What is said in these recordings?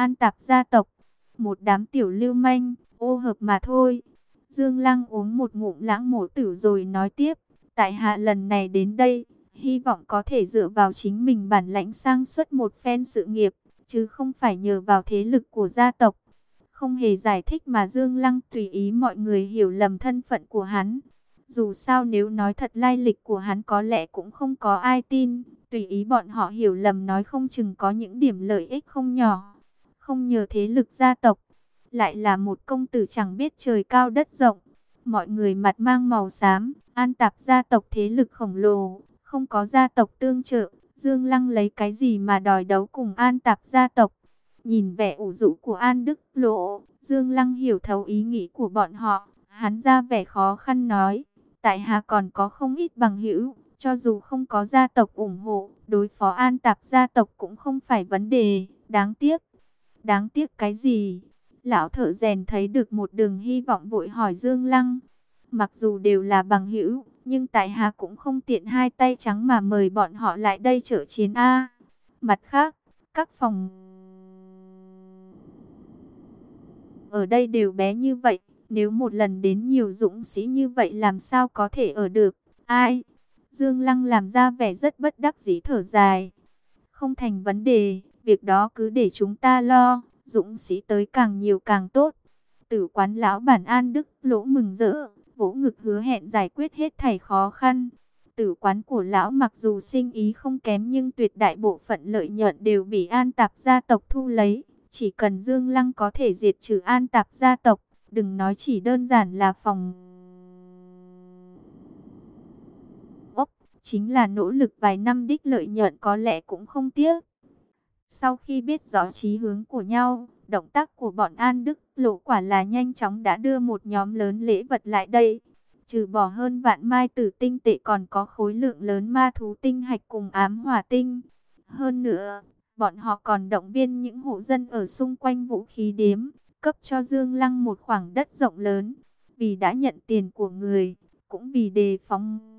An tạp gia tộc, một đám tiểu lưu manh, ô hợp mà thôi. Dương Lăng uống một ngụm lãng mổ tử rồi nói tiếp, tại hạ lần này đến đây, hy vọng có thể dựa vào chính mình bản lãnh sang xuất một phen sự nghiệp, chứ không phải nhờ vào thế lực của gia tộc. Không hề giải thích mà Dương Lăng tùy ý mọi người hiểu lầm thân phận của hắn. Dù sao nếu nói thật lai lịch của hắn có lẽ cũng không có ai tin, tùy ý bọn họ hiểu lầm nói không chừng có những điểm lợi ích không nhỏ. Không nhờ thế lực gia tộc, lại là một công tử chẳng biết trời cao đất rộng. Mọi người mặt mang màu xám, an tạp gia tộc thế lực khổng lồ, không có gia tộc tương trợ. Dương Lăng lấy cái gì mà đòi đấu cùng an tạp gia tộc. Nhìn vẻ ủ rũ của An Đức Lộ, Dương Lăng hiểu thấu ý nghĩ của bọn họ. Hắn ra vẻ khó khăn nói, tại hạ còn có không ít bằng hữu, cho dù không có gia tộc ủng hộ, đối phó an tạp gia tộc cũng không phải vấn đề, đáng tiếc. Đáng tiếc cái gì? Lão thợ rèn thấy được một đường hy vọng vội hỏi Dương Lăng. Mặc dù đều là bằng hữu, nhưng tại hạ cũng không tiện hai tay trắng mà mời bọn họ lại đây trợ chiến A. Mặt khác, các phòng ở đây đều bé như vậy, nếu một lần đến nhiều dũng sĩ như vậy làm sao có thể ở được, ai? Dương Lăng làm ra vẻ rất bất đắc dĩ thở dài. Không thành vấn đề, việc đó cứ để chúng ta lo, dũng sĩ tới càng nhiều càng tốt. Tử quán lão bản an đức lỗ mừng rỡ, vỗ ngực hứa hẹn giải quyết hết thảy khó khăn. Tử quán của lão mặc dù sinh ý không kém nhưng tuyệt đại bộ phận lợi nhuận đều bị an tạp gia tộc thu lấy. Chỉ cần Dương Lăng có thể diệt trừ an tạp gia tộc, đừng nói chỉ đơn giản là phòng ốc, chính là nỗ lực vài năm đích lợi nhuận có lẽ cũng không tiếc. Sau khi biết rõ chí hướng của nhau, động tác của bọn An Đức lộ quả là nhanh chóng đã đưa một nhóm lớn lễ vật lại đây. Trừ bỏ hơn vạn mai tử tinh tệ còn có khối lượng lớn ma thú tinh hạch cùng ám hỏa tinh. Hơn nữa, bọn họ còn động viên những hộ dân ở xung quanh vũ khí điếm, cấp cho Dương Lăng một khoảng đất rộng lớn, vì đã nhận tiền của người, cũng vì đề phóng.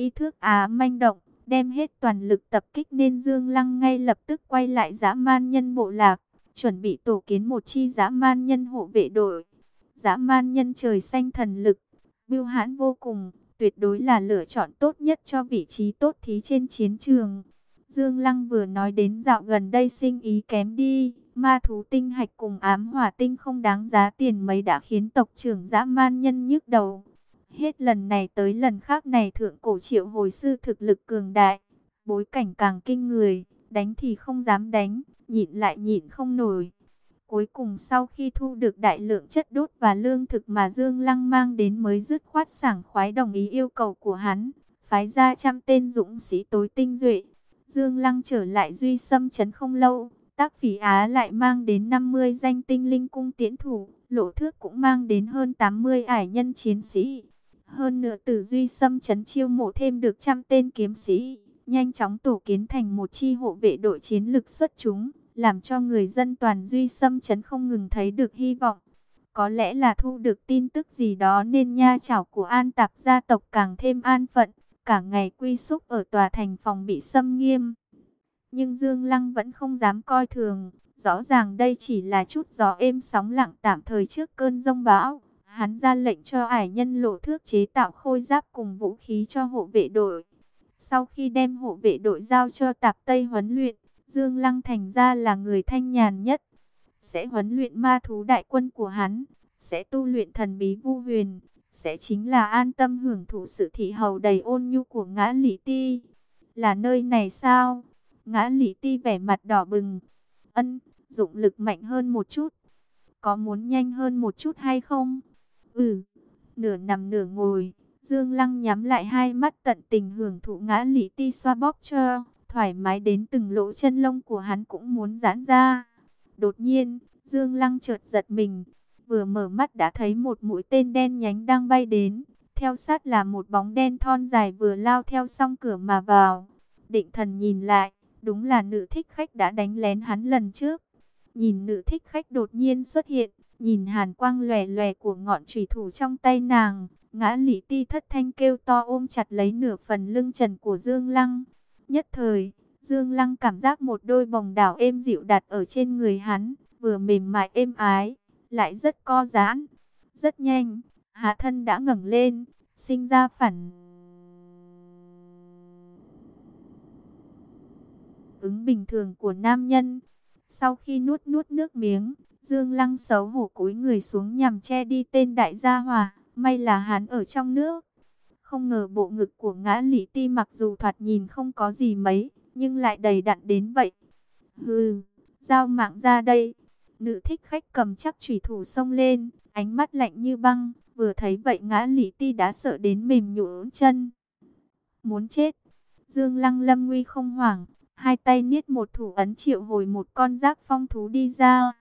Y thước Á à, manh động, đem hết toàn lực tập kích nên Dương Lăng ngay lập tức quay lại dã man nhân bộ lạc, chuẩn bị tổ kiến một chi dã man nhân hộ vệ đội. Dã man nhân trời xanh thần lực, biêu hãn vô cùng, tuyệt đối là lựa chọn tốt nhất cho vị trí tốt thí trên chiến trường. Dương Lăng vừa nói đến dạo gần đây sinh ý kém đi, ma thú tinh hạch cùng ám hỏa tinh không đáng giá tiền mấy đã khiến tộc trưởng dã man nhân nhức đầu. Hết lần này tới lần khác này thượng cổ triệu hồi sư thực lực cường đại, bối cảnh càng kinh người, đánh thì không dám đánh, nhịn lại nhịn không nổi. Cuối cùng sau khi thu được đại lượng chất đốt và lương thực mà Dương Lăng mang đến mới dứt khoát sảng khoái đồng ý yêu cầu của hắn, phái ra trăm tên dũng sĩ tối tinh duệ. Dương Lăng trở lại duy xâm chấn không lâu, tác phỉ Á lại mang đến 50 danh tinh linh cung tiễn thủ, lộ thước cũng mang đến hơn 80 ải nhân chiến sĩ. Hơn nữa từ duy xâm chấn chiêu mộ thêm được trăm tên kiếm sĩ, nhanh chóng tổ kiến thành một chi hộ vệ đội chiến lực xuất chúng làm cho người dân toàn duy xâm chấn không ngừng thấy được hy vọng. Có lẽ là thu được tin tức gì đó nên nha chảo của an tạp gia tộc càng thêm an phận, cả ngày quy xúc ở tòa thành phòng bị xâm nghiêm. Nhưng Dương Lăng vẫn không dám coi thường, rõ ràng đây chỉ là chút gió êm sóng lặng tạm thời trước cơn rông bão. Hắn ra lệnh cho ải nhân lộ thước chế tạo khôi giáp cùng vũ khí cho hộ vệ đội. Sau khi đem hộ vệ đội giao cho tạp Tây huấn luyện, Dương Lăng thành ra là người thanh nhàn nhất. Sẽ huấn luyện ma thú đại quân của hắn. Sẽ tu luyện thần bí vu huyền. Sẽ chính là an tâm hưởng thụ sự thị hầu đầy ôn nhu của ngã lý ti. Là nơi này sao? Ngã lý ti vẻ mặt đỏ bừng. Ân, dụng lực mạnh hơn một chút. Có muốn nhanh hơn một chút hay không? Ừ, nửa nằm nửa ngồi. Dương Lăng nhắm lại hai mắt tận tình hưởng thụ ngã lý ti xoa bóp cho thoải mái đến từng lỗ chân lông của hắn cũng muốn giãn ra. Đột nhiên, Dương Lăng chợt giật mình, vừa mở mắt đã thấy một mũi tên đen nhánh đang bay đến, theo sát là một bóng đen thon dài vừa lao theo song cửa mà vào. Định thần nhìn lại, đúng là nữ thích khách đã đánh lén hắn lần trước. Nhìn nữ thích khách đột nhiên xuất hiện, nhìn hàn quang lòe lòe của ngọn chủy thủ trong tay nàng, ngã lý ti thất thanh kêu to ôm chặt lấy nửa phần lưng trần của Dương Lăng. Nhất thời, Dương Lăng cảm giác một đôi bồng đảo êm dịu đặt ở trên người hắn, vừa mềm mại êm ái, lại rất co giãn. Rất nhanh, hạ thân đã ngẩng lên, sinh ra phản ứng bình thường của nam nhân. Sau khi nuốt nuốt nước miếng, Dương Lăng xấu hổ cúi người xuống nhằm che đi tên đại gia hòa, may là hắn ở trong nước. Không ngờ bộ ngực của ngã lý ti mặc dù thoạt nhìn không có gì mấy, nhưng lại đầy đặn đến vậy. Hừ, giao mạng ra đây. Nữ thích khách cầm chắc chủy thủ xông lên, ánh mắt lạnh như băng, vừa thấy vậy ngã lý ti đã sợ đến mềm nhũn chân. Muốn chết. Dương Lăng lâm nguy không hoảng, hai tay niết một thủ ấn triệu hồi một con giác phong thú đi ra.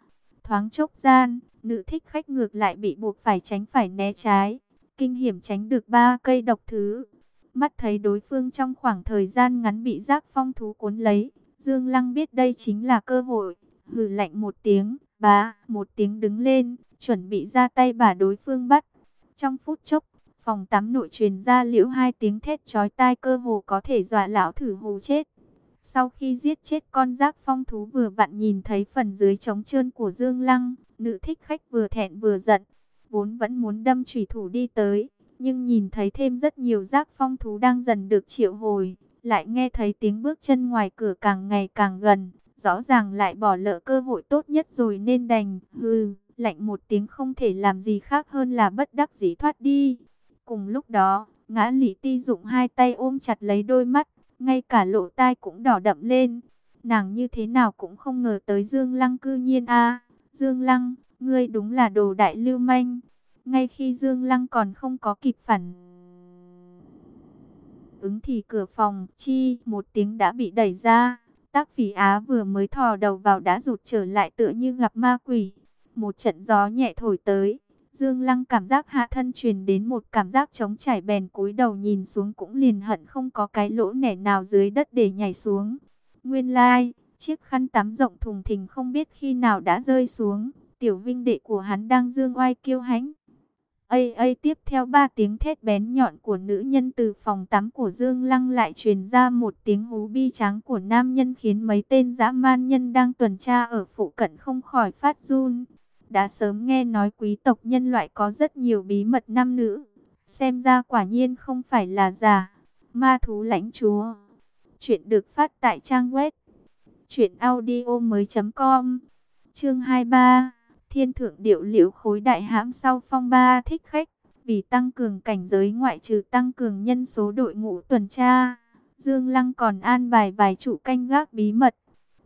Thoáng chốc gian, nữ thích khách ngược lại bị buộc phải tránh phải né trái, kinh hiểm tránh được ba cây độc thứ. Mắt thấy đối phương trong khoảng thời gian ngắn bị giác phong thú cuốn lấy, Dương Lăng biết đây chính là cơ hội, hừ lạnh một tiếng, bá, một tiếng đứng lên, chuẩn bị ra tay bà đối phương bắt. Trong phút chốc, phòng tắm nội truyền ra liễu hai tiếng thét chói tai cơ hồ có thể dọa lão thử hù chết. Sau khi giết chết con giác phong thú vừa vặn nhìn thấy phần dưới trống trơn của Dương Lăng, nữ thích khách vừa thẹn vừa giận, vốn vẫn muốn đâm chủy thủ đi tới, nhưng nhìn thấy thêm rất nhiều giác phong thú đang dần được triệu hồi, lại nghe thấy tiếng bước chân ngoài cửa càng ngày càng gần, rõ ràng lại bỏ lỡ cơ hội tốt nhất rồi nên đành, hừ, lạnh một tiếng không thể làm gì khác hơn là bất đắc dĩ thoát đi. Cùng lúc đó, ngã lý ti dụng hai tay ôm chặt lấy đôi mắt, ngay cả lộ tai cũng đỏ đậm lên. Nàng như thế nào cũng không ngờ tới Dương Lăng cư nhiên a Dương Lăng, ngươi đúng là đồ đại lưu manh. Ngay khi Dương Lăng còn không có kịp phản ứng thì cửa phòng chi một tiếng đã bị đẩy ra. Tác phỉ á vừa mới thò đầu vào đã rụt trở lại tựa như gặp ma quỷ. Một trận gió nhẹ thổi tới. Dương Lăng cảm giác hạ thân truyền đến một cảm giác trống trải bèn cúi đầu nhìn xuống cũng liền hận không có cái lỗ nẻ nào dưới đất để nhảy xuống. Nguyên lai, like, chiếc khăn tắm rộng thùng thình không biết khi nào đã rơi xuống. Tiểu vinh đệ của hắn đang dương oai kiêu hãnh. Ây ây tiếp theo ba tiếng thét bén nhọn của nữ nhân từ phòng tắm của Dương Lăng lại truyền ra một tiếng hú bi trắng của nam nhân khiến mấy tên dã man nhân đang tuần tra ở phụ cận không khỏi phát run. Đã sớm nghe nói quý tộc nhân loại có rất nhiều bí mật nam nữ. Xem ra quả nhiên không phải là giả. Ma thú lãnh chúa. Chuyện được phát tại trang web. Chuyện audio mới com. Chương 23. Thiên thượng điệu liễu khối đại hãm sau phong ba thích khách. Vì tăng cường cảnh giới ngoại trừ tăng cường nhân số đội ngũ tuần tra. Dương Lăng còn an bài vài trụ canh gác bí mật.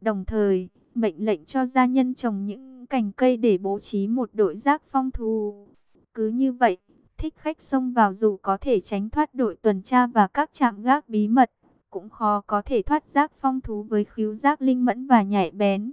Đồng thời, mệnh lệnh cho gia nhân trồng những cành cây để bố trí một đội giác phong thù. Cứ như vậy, thích khách xông vào dù có thể tránh thoát đội tuần tra và các trạm gác bí mật, cũng khó có thể thoát giác phong thú với khíu giác linh mẫn và nhạy bén.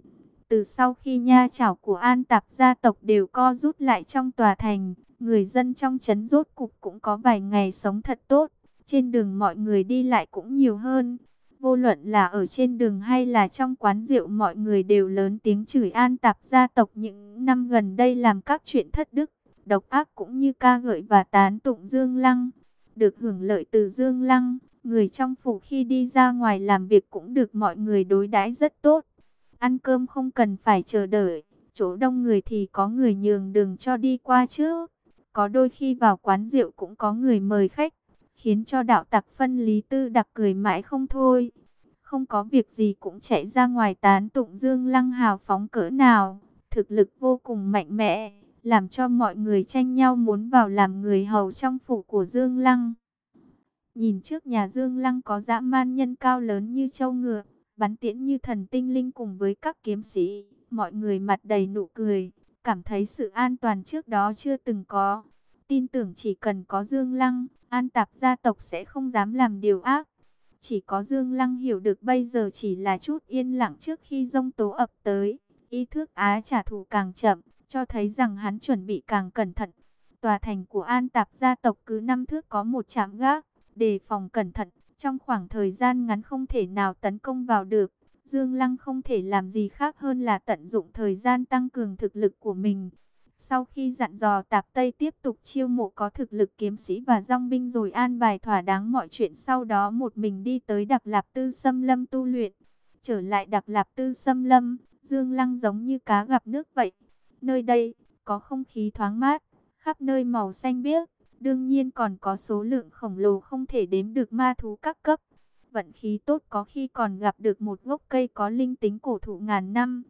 Từ sau khi nha chảo của an tạp gia tộc đều co rút lại trong tòa thành, người dân trong trấn rốt cục cũng có vài ngày sống thật tốt. Trên đường mọi người đi lại cũng nhiều hơn. Vô luận là ở trên đường hay là trong quán rượu mọi người đều lớn tiếng chửi an tạp gia tộc những năm gần đây làm các chuyện thất đức, độc ác cũng như ca gợi và tán tụng Dương Lăng. Được hưởng lợi từ Dương Lăng, người trong phủ khi đi ra ngoài làm việc cũng được mọi người đối đãi rất tốt. Ăn cơm không cần phải chờ đợi, chỗ đông người thì có người nhường đường cho đi qua trước. Có đôi khi vào quán rượu cũng có người mời khách khiến cho đạo tặc phân lý tư đặc cười mãi không thôi. Không có việc gì cũng chạy ra ngoài tán tụng Dương Lăng hào phóng cỡ nào, thực lực vô cùng mạnh mẽ, làm cho mọi người tranh nhau muốn vào làm người hầu trong phủ của Dương Lăng. Nhìn trước nhà Dương Lăng có dã man nhân cao lớn như châu ngựa, bắn tiễn như thần tinh linh cùng với các kiếm sĩ, mọi người mặt đầy nụ cười, cảm thấy sự an toàn trước đó chưa từng có. Tin tưởng chỉ cần có Dương Lăng, An tạp gia tộc sẽ không dám làm điều ác. Chỉ có Dương Lăng hiểu được bây giờ chỉ là chút yên lặng trước khi rông tố ập tới. Ý thức á trả thù càng chậm, cho thấy rằng hắn chuẩn bị càng cẩn thận. Tòa thành của An tạp gia tộc cứ năm thước có một trạm gác, đề phòng cẩn thận. Trong khoảng thời gian ngắn không thể nào tấn công vào được. Dương Lăng không thể làm gì khác hơn là tận dụng thời gian tăng cường thực lực của mình. Sau khi dặn dò tạp Tây tiếp tục chiêu mộ có thực lực kiếm sĩ và dòng binh rồi an bài thỏa đáng mọi chuyện sau đó một mình đi tới Đặc Lạp Tư xâm lâm tu luyện. Trở lại Đặc Lạp Tư xâm lâm, Dương Lăng giống như cá gặp nước vậy. Nơi đây, có không khí thoáng mát, khắp nơi màu xanh biếc. Đương nhiên còn có số lượng khổng lồ không thể đếm được ma thú các cấp. Vận khí tốt có khi còn gặp được một gốc cây có linh tính cổ thụ ngàn năm.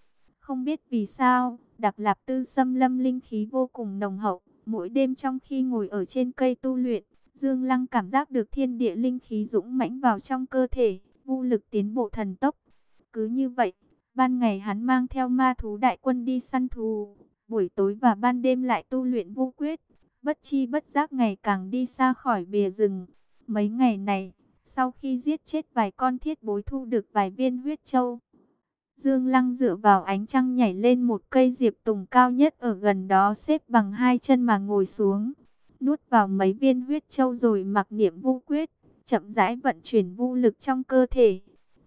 Không biết vì sao, Đặc Lạp Tư xâm lâm linh khí vô cùng nồng hậu. Mỗi đêm trong khi ngồi ở trên cây tu luyện, Dương Lăng cảm giác được thiên địa linh khí dũng mãnh vào trong cơ thể, vô lực tiến bộ thần tốc. Cứ như vậy, ban ngày hắn mang theo ma thú đại quân đi săn thù buổi tối và ban đêm lại tu luyện vô quyết, bất chi bất giác ngày càng đi xa khỏi bìa rừng. Mấy ngày này, sau khi giết chết vài con thiết bối thu được vài viên huyết châu, Dương Lăng dựa vào ánh trăng nhảy lên một cây diệp tùng cao nhất ở gần đó xếp bằng hai chân mà ngồi xuống. Nuốt vào mấy viên huyết châu rồi mặc niệm vô quyết, chậm rãi vận chuyển vô lực trong cơ thể.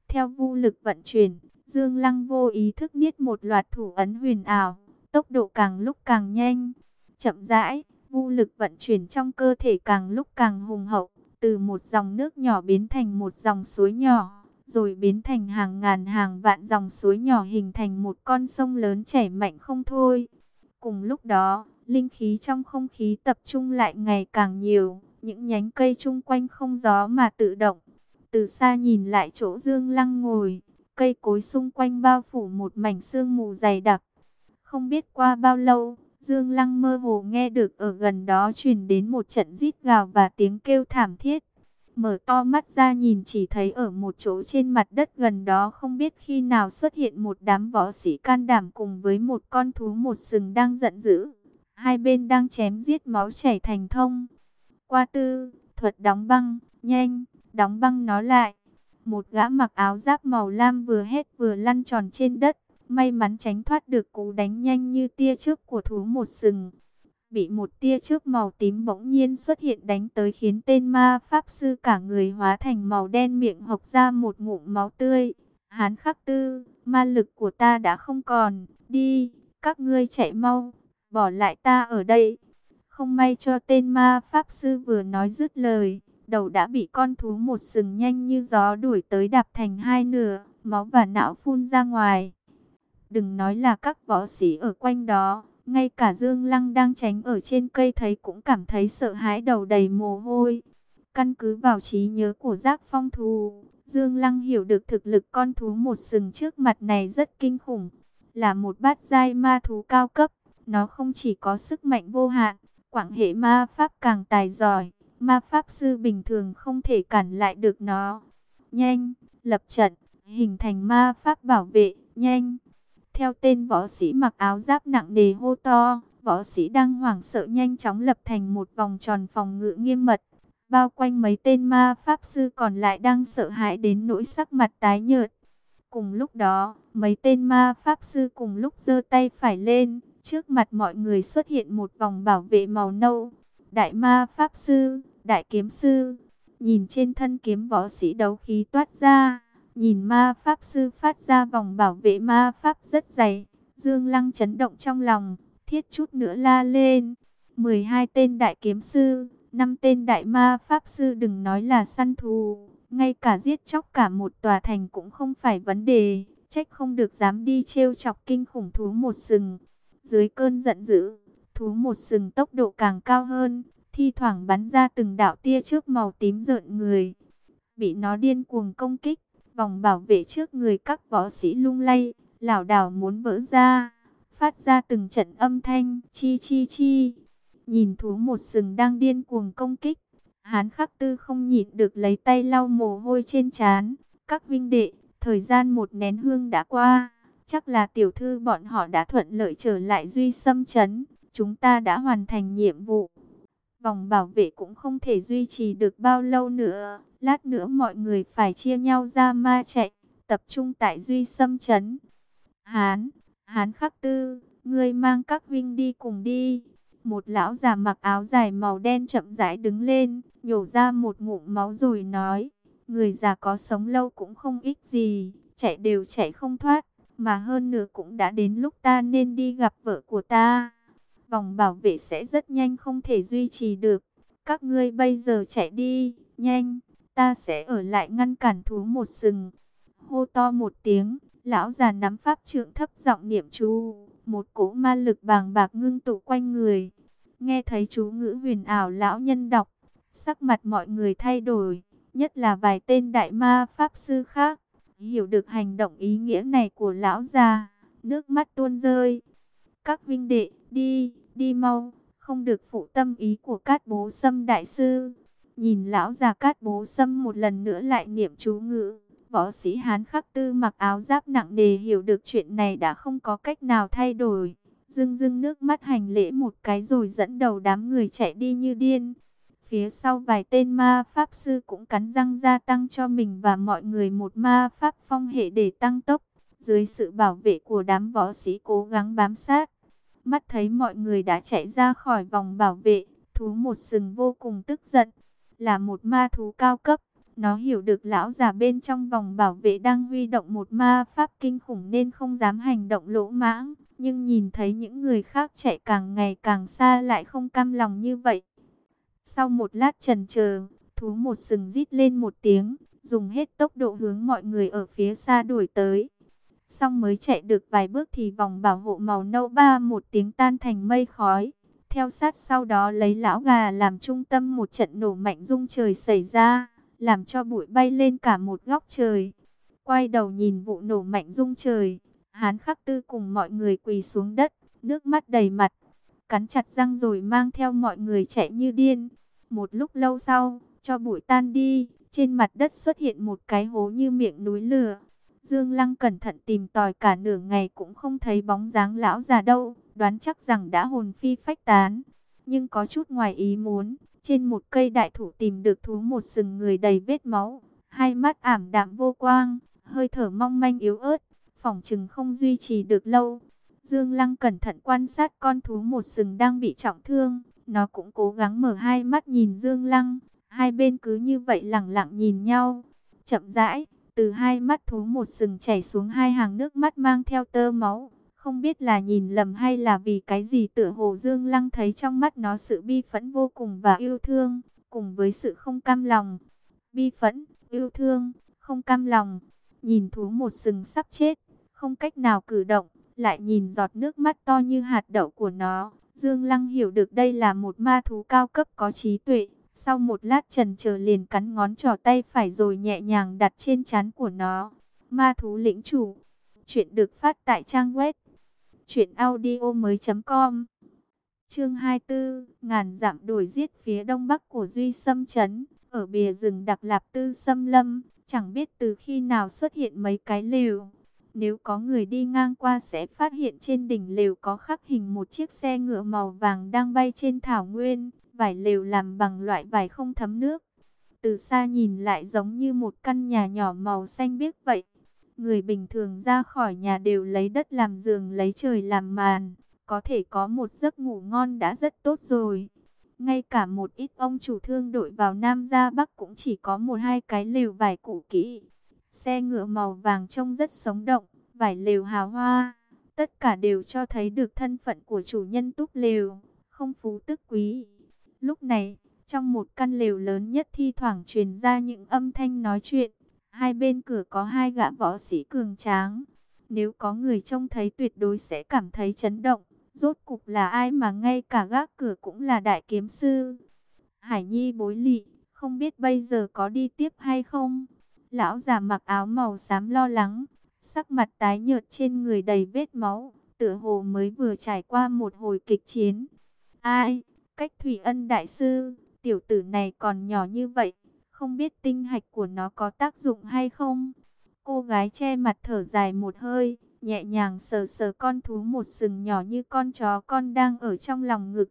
Theo vô lực vận chuyển, Dương Lăng vô ý thức niết một loạt thủ ấn huyền ảo, tốc độ càng lúc càng nhanh. Chậm rãi, vô lực vận chuyển trong cơ thể càng lúc càng hùng hậu, từ một dòng nước nhỏ biến thành một dòng suối nhỏ rồi biến thành hàng ngàn hàng vạn dòng suối nhỏ hình thành một con sông lớn chảy mạnh không thôi. Cùng lúc đó, linh khí trong không khí tập trung lại ngày càng nhiều, những nhánh cây chung quanh không gió mà tự động. Từ xa nhìn lại chỗ Dương Lăng ngồi, cây cối xung quanh bao phủ một mảnh sương mù dày đặc. Không biết qua bao lâu, Dương Lăng mơ hồ nghe được ở gần đó truyền đến một trận rít gào và tiếng kêu thảm thiết. Mở to mắt ra nhìn chỉ thấy ở một chỗ trên mặt đất gần đó không biết khi nào xuất hiện một đám võ sĩ can đảm cùng với một con thú một sừng đang giận dữ. Hai bên đang chém giết máu chảy thành thông. Qua tư, thuật đóng băng, nhanh, đóng băng nó lại. Một gã mặc áo giáp màu lam vừa hét vừa lăn tròn trên đất. May mắn tránh thoát được cú đánh nhanh như tia trước của thú một sừng bị một tia trước màu tím bỗng nhiên xuất hiện đánh tới khiến tên ma pháp sư cả người hóa thành màu đen miệng hộc ra một ngụm máu tươi. Hán khắc tư, ma lực của ta đã không còn, đi, các ngươi chạy mau, bỏ lại ta ở đây. Không may cho tên ma pháp sư vừa nói dứt lời, đầu đã bị con thú một sừng nhanh như gió đuổi tới đạp thành hai nửa, máu và não phun ra ngoài. Đừng nói là các võ sĩ ở quanh đó, ngay cả Dương Lăng đang tránh ở trên cây thấy cũng cảm thấy sợ hãi đầu đầy mồ hôi. Căn cứ vào trí nhớ của giác phong thú, Dương Lăng hiểu được thực lực con thú một sừng trước mặt này rất kinh khủng. Là một bát giai ma thú cao cấp, nó không chỉ có sức mạnh vô hạn, quảng hệ ma pháp càng tài giỏi, ma pháp sư bình thường không thể cản lại được nó. Nhanh, lập trận, hình thành ma pháp bảo vệ, nhanh. Theo tên võ sĩ mặc áo giáp nặng nề hô to, võ sĩ đang hoảng sợ nhanh chóng lập thành một vòng tròn phòng ngự nghiêm mật. Bao quanh mấy tên ma pháp sư còn lại đang sợ hãi đến nỗi sắc mặt tái nhợt. Cùng lúc đó, mấy tên ma pháp sư cùng lúc giơ tay phải lên, trước mặt mọi người xuất hiện một vòng bảo vệ màu nâu. Đại ma pháp sư, đại kiếm sư, nhìn trên thân kiếm võ sĩ đấu khí toát ra, Nhìn ma pháp sư phát ra vòng bảo vệ ma pháp rất dày. Dương Lăng chấn động trong lòng, thiết chút nữa la lên. 12 tên đại kiếm sư, 5 tên đại ma pháp sư đừng nói là săn thù. Ngay cả giết chóc cả một tòa thành cũng không phải vấn đề. Trách không được dám đi trêu chọc kinh khủng thú một sừng. Dưới cơn giận dữ, thú một sừng tốc độ càng cao hơn. Thi thoảng bắn ra từng đạo tia trước màu tím rợn người. Bị nó điên cuồng công kích Vòng bảo vệ trước người các võ sĩ lung lay, lảo đảo muốn vỡ ra, phát ra từng trận âm thanh chi chi chi. Nhìn thú một sừng đang điên cuồng công kích, Hán Khắc Tư không nhịn được lấy tay lau mồ hôi trên trán. Các vinh đệ, thời gian một nén hương đã qua, chắc là tiểu thư bọn họ đã thuận lợi trở lại duy xâm chấn, chúng ta đã hoàn thành nhiệm vụ. Vòng bảo vệ cũng không thể duy trì được bao lâu nữa. Lát nữa mọi người phải chia nhau ra ma chạy, tập trung tại Duy Sâm Trấn. Hán, Hán Khắc Tư, ngươi mang các huynh đi cùng đi. Một lão già mặc áo dài màu đen chậm rãi đứng lên, nhổ ra một ngụm máu rồi nói. Người già có sống lâu cũng không ích gì, chạy đều chạy không thoát, mà hơn nữa cũng đã đến lúc ta nên đi gặp vợ của ta. Vòng bảo vệ sẽ rất nhanh không thể duy trì được. Các ngươi bây giờ chạy đi, nhanh ta sẽ ở lại ngăn cản thú một sừng. hô to một tiếng, lão già nắm pháp trượng thấp giọng niệm chú, một cỗ ma lực bàng bạc ngưng tụ quanh người. Nghe thấy chú ngữ huyền ảo lão nhân đọc, sắc mặt mọi người thay đổi, nhất là vài tên đại ma pháp sư khác, hiểu được hành động ý nghĩa này của lão già, nước mắt tuôn rơi. Các vinh đệ, đi, đi mau, không được phụ tâm ý của cát bố sâm đại sư. Nhìn lão già cát bố sâm một lần nữa lại niệm chú ngữ. Võ sĩ Hán khắc tư mặc áo giáp nặng nề hiểu được chuyện này đã không có cách nào thay đổi. Dưng dưng nước mắt hành lễ một cái rồi dẫn đầu đám người chạy đi như điên. Phía sau vài tên ma pháp sư cũng cắn răng gia tăng cho mình và mọi người một ma pháp phong hệ để tăng tốc. Dưới sự bảo vệ của đám võ sĩ cố gắng bám sát. Mắt thấy mọi người đã chạy ra khỏi vòng bảo vệ, thú một sừng vô cùng tức giận. Là một ma thú cao cấp, nó hiểu được lão già bên trong vòng bảo vệ đang huy động một ma pháp kinh khủng nên không dám hành động lỗ mãng. Nhưng nhìn thấy những người khác chạy càng ngày càng xa lại không cam lòng như vậy. Sau một lát trần chờ, thú một sừng rít lên một tiếng, dùng hết tốc độ hướng mọi người ở phía xa đuổi tới. Xong mới chạy được vài bước thì vòng bảo hộ màu nâu ba một tiếng tan thành mây khói. Theo sát sau đó lấy lão gà làm trung tâm một trận nổ mạnh rung trời xảy ra, làm cho bụi bay lên cả một góc trời. Quay đầu nhìn vụ nổ mạnh rung trời, hán khắc tư cùng mọi người quỳ xuống đất, nước mắt đầy mặt, cắn chặt răng rồi mang theo mọi người chạy như điên. Một lúc lâu sau, cho bụi tan đi, trên mặt đất xuất hiện một cái hố như miệng núi lửa. Dương Lăng cẩn thận tìm tòi cả nửa ngày cũng không thấy bóng dáng lão già đâu, đoán chắc rằng đã hồn phi phách tán. Nhưng có chút ngoài ý muốn, trên một cây đại thụ tìm được thú một sừng người đầy vết máu, hai mắt ảm đạm vô quang, hơi thở mong manh yếu ớt, phỏng chừng không duy trì được lâu. Dương Lăng cẩn thận quan sát con thú một sừng đang bị trọng thương, nó cũng cố gắng mở hai mắt nhìn Dương Lăng, hai bên cứ như vậy lẳng lặng nhìn nhau, chậm rãi từ hai mắt thú một sừng chảy xuống hai hàng nước mắt mang theo tơ máu. Không biết là nhìn lầm hay là vì cái gì tựa hồ Dương Lăng thấy trong mắt nó sự bi phẫn vô cùng và yêu thương, cùng với sự không cam lòng. Bi phẫn, yêu thương, không cam lòng. Nhìn thú một sừng sắp chết, không cách nào cử động, lại nhìn giọt nước mắt to như hạt đậu của nó. Dương Lăng hiểu được đây là một ma thú cao cấp có trí tuệ, sau một lát trần chờ liền cắn ngón trỏ tay phải rồi nhẹ nhàng đặt trên chán của nó. Ma thú lĩnh chủ. Chuyện được phát tại trang web. Chuyện audio mới com. Chương 24. Ngàn dặm đổi giết phía đông bắc của Duy Sâm Trấn. Ở bìa rừng đặc lạp tư Sâm Lâm. Chẳng biết từ khi nào xuất hiện mấy cái lều. Nếu có người đi ngang qua sẽ phát hiện trên đỉnh lều có khắc hình một chiếc xe ngựa màu vàng đang bay trên thảo nguyên vải lều làm bằng loại vải không thấm nước. Từ xa nhìn lại giống như một căn nhà nhỏ màu xanh biếc vậy. Người bình thường ra khỏi nhà đều lấy đất làm giường lấy trời làm màn. Có thể có một giấc ngủ ngon đã rất tốt rồi. Ngay cả một ít ông chủ thương đội vào Nam ra Bắc cũng chỉ có một hai cái lều vải cũ kỹ. Xe ngựa màu vàng trông rất sống động, vải lều hào hoa. Tất cả đều cho thấy được thân phận của chủ nhân túp lều, không phú tức quý. Lúc này, trong một căn lều lớn nhất thi thoảng truyền ra những âm thanh nói chuyện. Hai bên cửa có hai gã võ sĩ cường tráng. Nếu có người trông thấy tuyệt đối sẽ cảm thấy chấn động. Rốt cục là ai mà ngay cả gác cửa cũng là đại kiếm sư. Hải Nhi bối lị, không biết bây giờ có đi tiếp hay không? Lão già mặc áo màu xám lo lắng, sắc mặt tái nhợt trên người đầy vết máu, tựa hồ mới vừa trải qua một hồi kịch chiến. Ai? Cách Thủy Ân Đại Sư, tiểu tử này còn nhỏ như vậy, không biết tinh hạch của nó có tác dụng hay không. Cô gái che mặt thở dài một hơi, nhẹ nhàng sờ sờ con thú một sừng nhỏ như con chó con đang ở trong lòng ngực.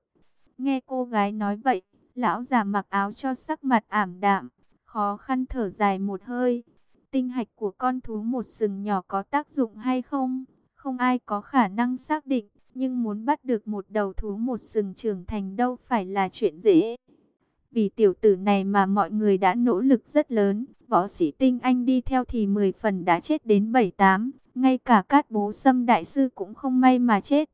Nghe cô gái nói vậy, lão già mặc áo cho sắc mặt ảm đạm, khó khăn thở dài một hơi. Tinh hạch của con thú một sừng nhỏ có tác dụng hay không? Không ai có khả năng xác định. Nhưng muốn bắt được một đầu thú một sừng trưởng thành đâu phải là chuyện dễ. Vì tiểu tử này mà mọi người đã nỗ lực rất lớn, võ sĩ tinh anh đi theo thì 10 phần đã chết đến 7-8, ngay cả cát bố xâm đại sư cũng không may mà chết.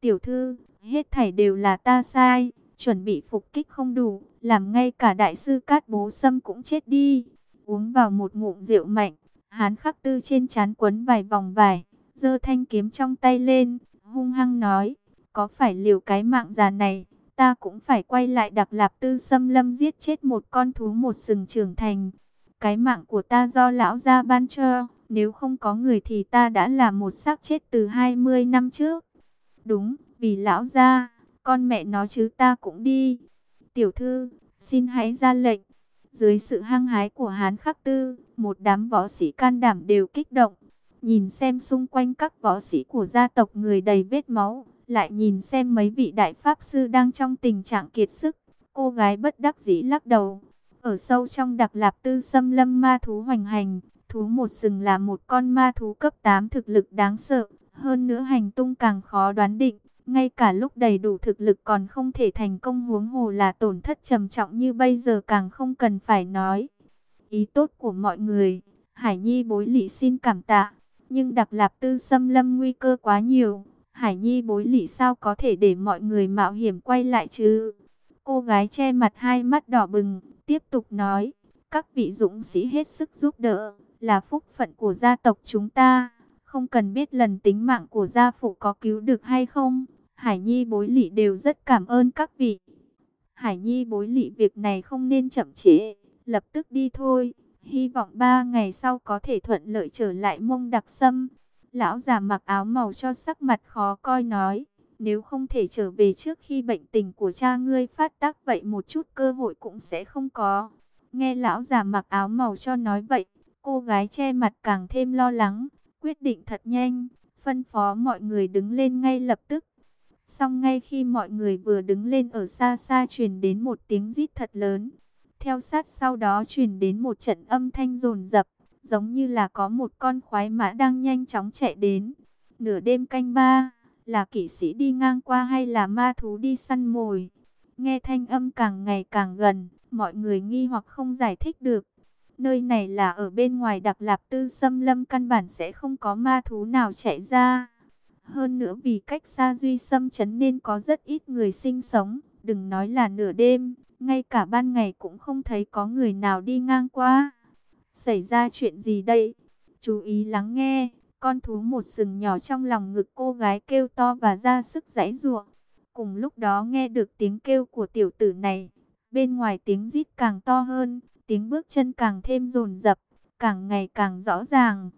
Tiểu thư, hết thảy đều là ta sai, chuẩn bị phục kích không đủ, làm ngay cả đại sư cát bố xâm cũng chết đi. Uống vào một ngụm rượu mạnh, Hán khắc tư trên chán quấn vài vòng vải, giơ thanh kiếm trong tay lên, hung hăng nói, có phải liều cái mạng già này, ta cũng phải quay lại đặc lạp tư xâm lâm giết chết một con thú một sừng trưởng thành. Cái mạng của ta do lão gia ban cho, nếu không có người thì ta đã là một xác chết từ 20 năm trước. Đúng, vì lão gia, con mẹ nó chứ ta cũng đi. Tiểu thư, xin hãy ra lệnh. Dưới sự hăng hái của Hán Khắc Tư, một đám võ sĩ can đảm đều kích động. Nhìn xem xung quanh các võ sĩ của gia tộc người đầy vết máu, lại nhìn xem mấy vị đại pháp sư đang trong tình trạng kiệt sức. Cô gái bất đắc dĩ lắc đầu. Ở sâu trong đặc lạp tư xâm lâm ma thú hoành hành, thú một sừng là một con ma thú cấp 8 thực lực đáng sợ. Hơn nữa hành tung càng khó đoán định. Ngay cả lúc đầy đủ thực lực còn không thể thành công huống hồ là tổn thất trầm trọng như bây giờ càng không cần phải nói. Ý tốt của mọi người, Hải Nhi bối lị xin cảm tạ, nhưng Đặc Lạp Tư xâm lâm nguy cơ quá nhiều. Hải Nhi bối lị sao có thể để mọi người mạo hiểm quay lại chứ? Cô gái che mặt hai mắt đỏ bừng, tiếp tục nói, các vị dũng sĩ hết sức giúp đỡ, là phúc phận của gia tộc chúng ta. Không cần biết lần tính mạng của gia phụ có cứu được hay không, Hải Nhi bối lị đều rất cảm ơn các vị. Hải Nhi bối lị việc này không nên chậm trễ, lập tức đi thôi. Hy vọng ba ngày sau có thể thuận lợi trở lại mông đặc sâm. Lão già mặc áo màu cho sắc mặt khó coi nói. Nếu không thể trở về trước khi bệnh tình của cha ngươi phát tác vậy một chút cơ hội cũng sẽ không có. Nghe lão già mặc áo màu cho nói vậy, cô gái che mặt càng thêm lo lắng, quyết định thật nhanh, phân phó mọi người đứng lên ngay lập tức. Xong ngay khi mọi người vừa đứng lên ở xa xa truyền đến một tiếng rít thật lớn. Theo sát sau đó truyền đến một trận âm thanh rồn rập, giống như là có một con khoái mã đang nhanh chóng chạy đến. Nửa đêm canh ba, là kỵ sĩ đi ngang qua hay là ma thú đi săn mồi? Nghe thanh âm càng ngày càng gần, mọi người nghi hoặc không giải thích được. Nơi này là ở bên ngoài đặc lạp tư xâm lâm căn bản sẽ không có ma thú nào chạy ra. Hơn nữa vì cách xa duy xâm chấn nên có rất ít người sinh sống, đừng nói là nửa đêm, ngay cả ban ngày cũng không thấy có người nào đi ngang qua. Xảy ra chuyện gì đây? Chú ý lắng nghe, con thú một sừng nhỏ trong lòng ngực cô gái kêu to và ra sức giãy giụa. Cùng lúc đó nghe được tiếng kêu của tiểu tử này, bên ngoài tiếng rít càng to hơn, tiếng bước chân càng thêm dồn dập, càng ngày càng rõ ràng.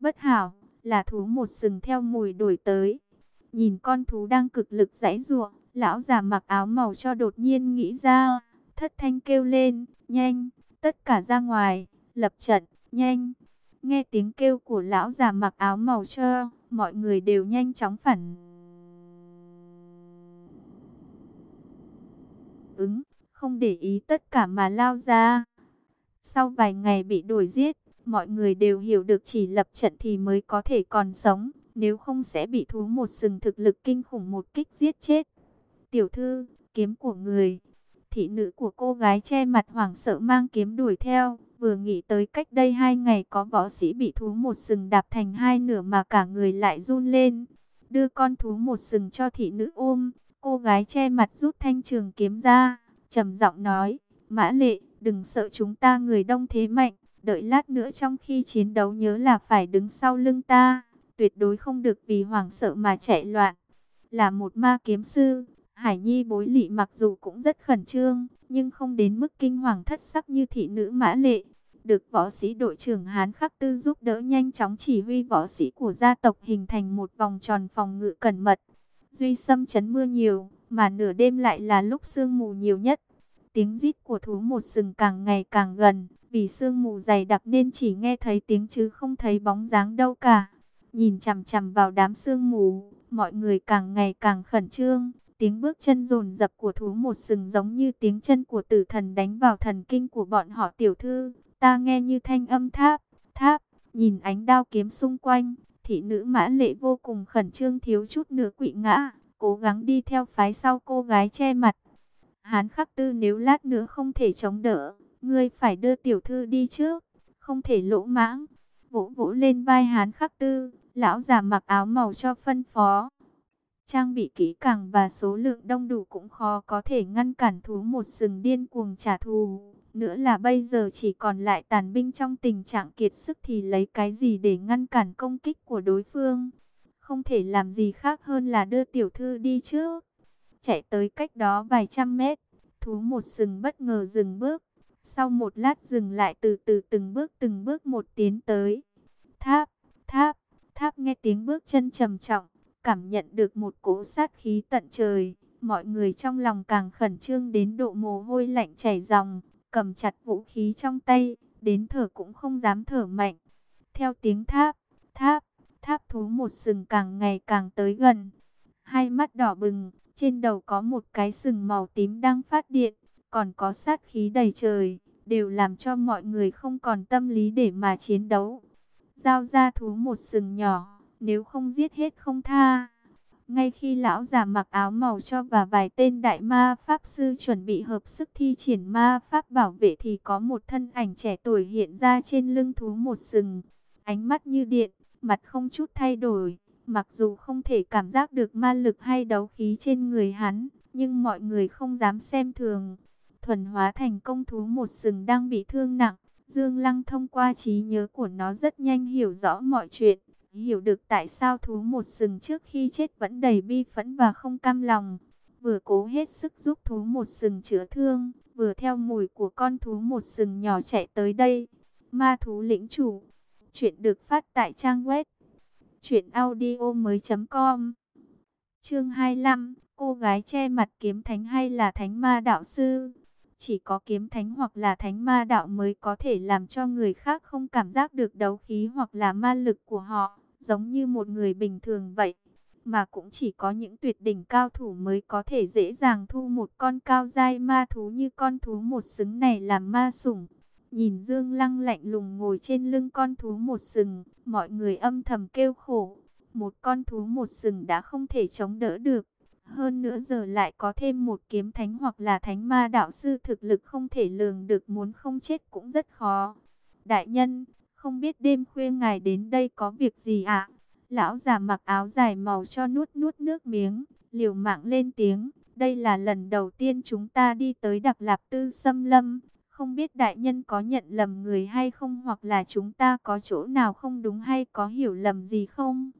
Bất hảo, là thú một sừng theo mùi đuổi tới. Nhìn con thú đang cực lực giãy giụa, lão già mặc áo màu cho đột nhiên nghĩ ra, thất thanh kêu lên, nhanh, tất cả ra ngoài, lập trận, nhanh. Nghe tiếng kêu của lão già mặc áo màu cho, mọi người đều nhanh chóng phản ứng, không để ý tất cả mà lao ra. Sau vài ngày bị đuổi giết, Mọi người đều hiểu được chỉ lập trận thì mới có thể còn sống, nếu không sẽ bị thú một sừng thực lực kinh khủng một kích giết chết. Tiểu thư, kiếm của người, thị nữ của cô gái che mặt hoảng sợ mang kiếm đuổi theo, vừa nghĩ tới cách đây hai ngày có võ sĩ bị thú một sừng đạp thành hai nửa mà cả người lại run lên. Đưa con thú một sừng cho thị nữ ôm, cô gái che mặt rút thanh trường kiếm ra, trầm giọng nói, mã lệ, đừng sợ chúng ta người đông thế mạnh Đợi lát nữa trong khi chiến đấu nhớ là phải đứng sau lưng ta. Tuyệt đối không được vì hoảng sợ mà chạy loạn. Là một ma kiếm sư, Hải Nhi bối lị mặc dù cũng rất khẩn trương, nhưng không đến mức kinh hoàng thất sắc như thị nữ mã lệ. Được võ sĩ đội trưởng Hán Khắc Tư giúp đỡ nhanh chóng chỉ huy võ sĩ của gia tộc hình thành một vòng tròn phòng ngự cẩn mật. Duy xâm chấn mưa nhiều, mà nửa đêm lại là lúc sương mù nhiều nhất. Tiếng rít của thú một sừng càng ngày càng gần, vì sương mù dày đặc nên chỉ nghe thấy tiếng chứ không thấy bóng dáng đâu cả. Nhìn chằm chằm vào đám sương mù, mọi người càng ngày càng khẩn trương. Tiếng bước chân rồn rập của thú một sừng giống như tiếng chân của tử thần đánh vào thần kinh của bọn họ tiểu thư. Ta nghe như thanh âm tháp, tháp, nhìn ánh đao kiếm xung quanh. Thị nữ mã lệ vô cùng khẩn trương thiếu chút nữa quỵ ngã, cố gắng đi theo phái sau cô gái che mặt. Hán khắc tư nếu lát nữa không thể chống đỡ, ngươi phải đưa tiểu thư đi trước, không thể lỗ mãng. Vỗ vỗ lên vai hán khắc tư, lão già mặc áo màu cho phân phó. Trang bị kỹ càng và số lượng đông đủ cũng khó có thể ngăn cản thú một sừng điên cuồng trả thù. Nữa là bây giờ chỉ còn lại tàn binh trong tình trạng kiệt sức thì lấy cái gì để ngăn cản công kích của đối phương. Không thể làm gì khác hơn là đưa tiểu thư đi trước. Chạy tới cách đó vài trăm mét, thú một sừng bất ngờ dừng bước. Sau một lát dừng lại từ từ từng bước từng bước một tiến tới. Tháp, tháp, tháp nghe tiếng bước chân trầm trọng, cảm nhận được một cỗ sát khí tận trời. Mọi người trong lòng càng khẩn trương đến độ mồ hôi lạnh chảy ròng, cầm chặt vũ khí trong tay, đến thở cũng không dám thở mạnh. Theo tiếng tháp, tháp, tháp thú một sừng càng ngày càng tới gần. Hai mắt đỏ bừng, trên đầu có một cái sừng màu tím đang phát điện, còn có sát khí đầy trời, đều làm cho mọi người không còn tâm lý để mà chiến đấu. Giao ra thú một sừng nhỏ, nếu không giết hết không tha. Ngay khi lão già mặc áo màu cho và vài tên đại ma pháp sư chuẩn bị hợp sức thi triển ma pháp bảo vệ thì có một thân ảnh trẻ tuổi hiện ra trên lưng thú một sừng. Ánh mắt như điện, mặt không chút thay đổi. Mặc dù không thể cảm giác được ma lực hay đấu khí trên người hắn, nhưng mọi người không dám xem thường. Thuần hóa thành công thú một sừng đang bị thương nặng. Dương Lăng thông qua trí nhớ của nó rất nhanh hiểu rõ mọi chuyện hiểu được tại sao thú một sừng trước khi chết vẫn đầy bi phẫn và không cam lòng. Vừa cố hết sức giúp thú một sừng chữa thương, vừa theo mùi của con thú một sừng nhỏ chạy tới đây. Ma thú lĩnh chủ. Chuyện được phát tại trang web truyện audio mới com. Chương 25, cô gái che mặt kiếm thánh hay là thánh ma đạo sư? Chỉ có kiếm thánh hoặc là thánh ma đạo mới có thể làm cho người khác không cảm giác được đấu khí hoặc là ma lực của họ giống như một người bình thường vậy. Mà cũng chỉ có những tuyệt đỉnh cao thủ mới có thể dễ dàng thu một con cao dai ma thú như con thú một xứng này làm ma sủng. Nhìn Dương Lăng lạnh lùng ngồi trên lưng con thú một sừng, mọi người âm thầm kêu khổ. Một con thú một sừng đã không thể chống đỡ được. Hơn nữa giờ lại có thêm một kiếm thánh hoặc là thánh ma đạo sư thực lực không thể lường được muốn không chết cũng rất khó. Đại nhân, không biết đêm khuya ngài đến đây có việc gì ạ? Lão già mặc áo dài màu cho nuốt nuốt nước miếng, liều mạng lên tiếng. Đây là lần đầu tiên chúng ta đi tới Đặc Lạp Tư Xâm Lâm. Không biết đại nhân có nhận lầm người hay không hoặc là chúng ta có chỗ nào không đúng hay có hiểu lầm gì không?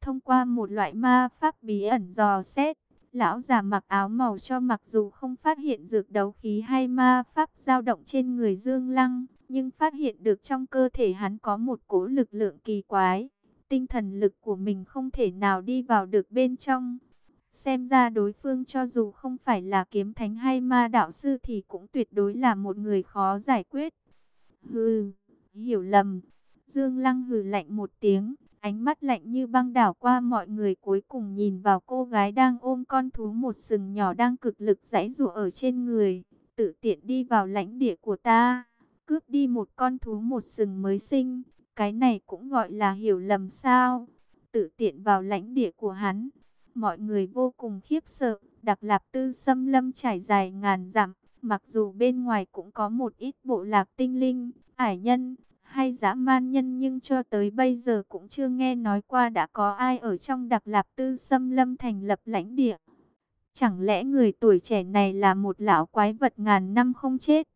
Thông qua một loại ma pháp bí ẩn dò xét, lão già mặc áo màu cho mặc dù không phát hiện dược đấu khí hay ma pháp dao động trên người Dương Lăng, nhưng phát hiện được trong cơ thể hắn có một cỗ lực lượng kỳ quái. Tinh thần lực của mình không thể nào đi vào được bên trong. Xem ra đối phương cho dù không phải là kiếm thánh hay ma đạo sư thì cũng tuyệt đối là một người khó giải quyết. Hừ, hiểu lầm. Dương Lăng hừ lạnh một tiếng, ánh mắt lạnh như băng đảo qua mọi người cuối cùng nhìn vào cô gái đang ôm con thú một sừng nhỏ đang cực lực giãy giụa ở trên người, tự tiện đi vào lãnh địa của ta cướp đi một con thú một sừng mới sinh, cái này cũng gọi là hiểu lầm sao? Tự tiện vào lãnh địa của hắn, mọi người vô cùng khiếp sợ, Đặc Lạp Tư xâm lâm trải dài ngàn dặm, mặc dù bên ngoài cũng có một ít bộ lạc tinh linh, ải nhân hay dã man nhân nhưng cho tới bây giờ cũng chưa nghe nói qua đã có ai ở trong Đặc Lạp Tư xâm lâm thành lập lãnh địa. Chẳng lẽ người tuổi trẻ này là một lão quái vật ngàn năm không chết?